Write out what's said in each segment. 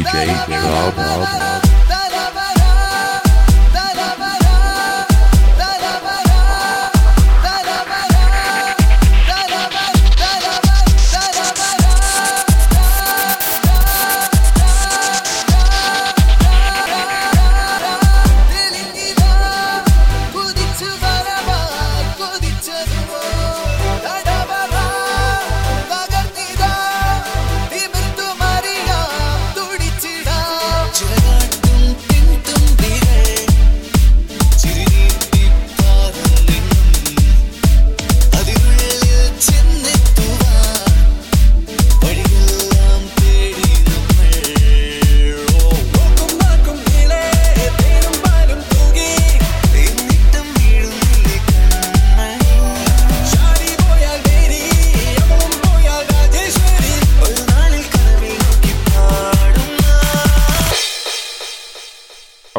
DJ Rob. Rob.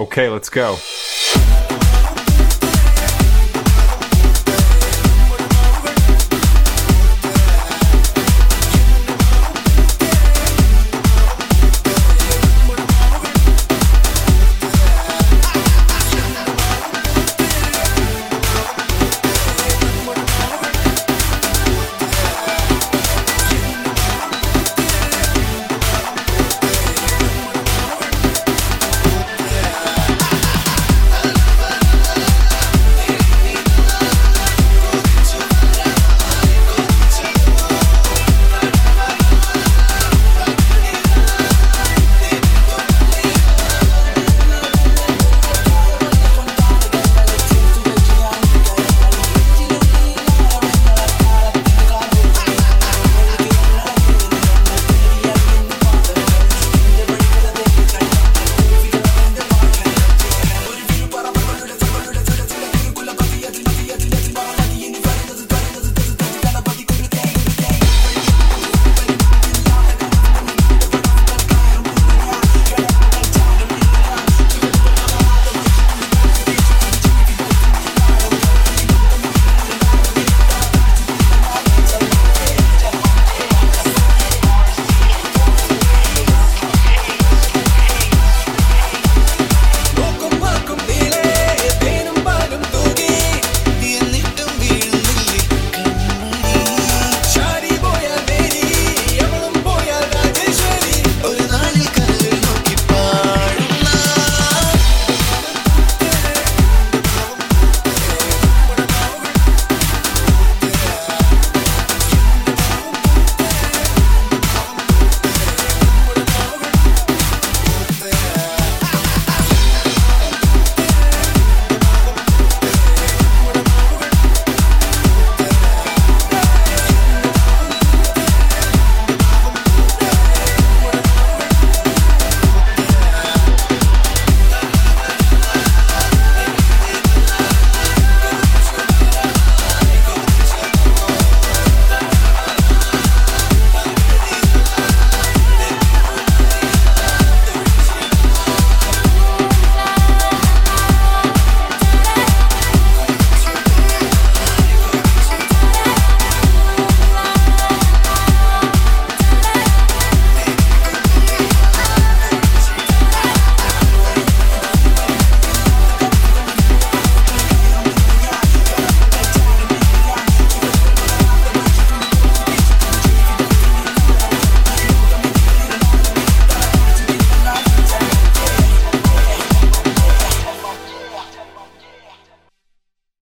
Okay, let's go.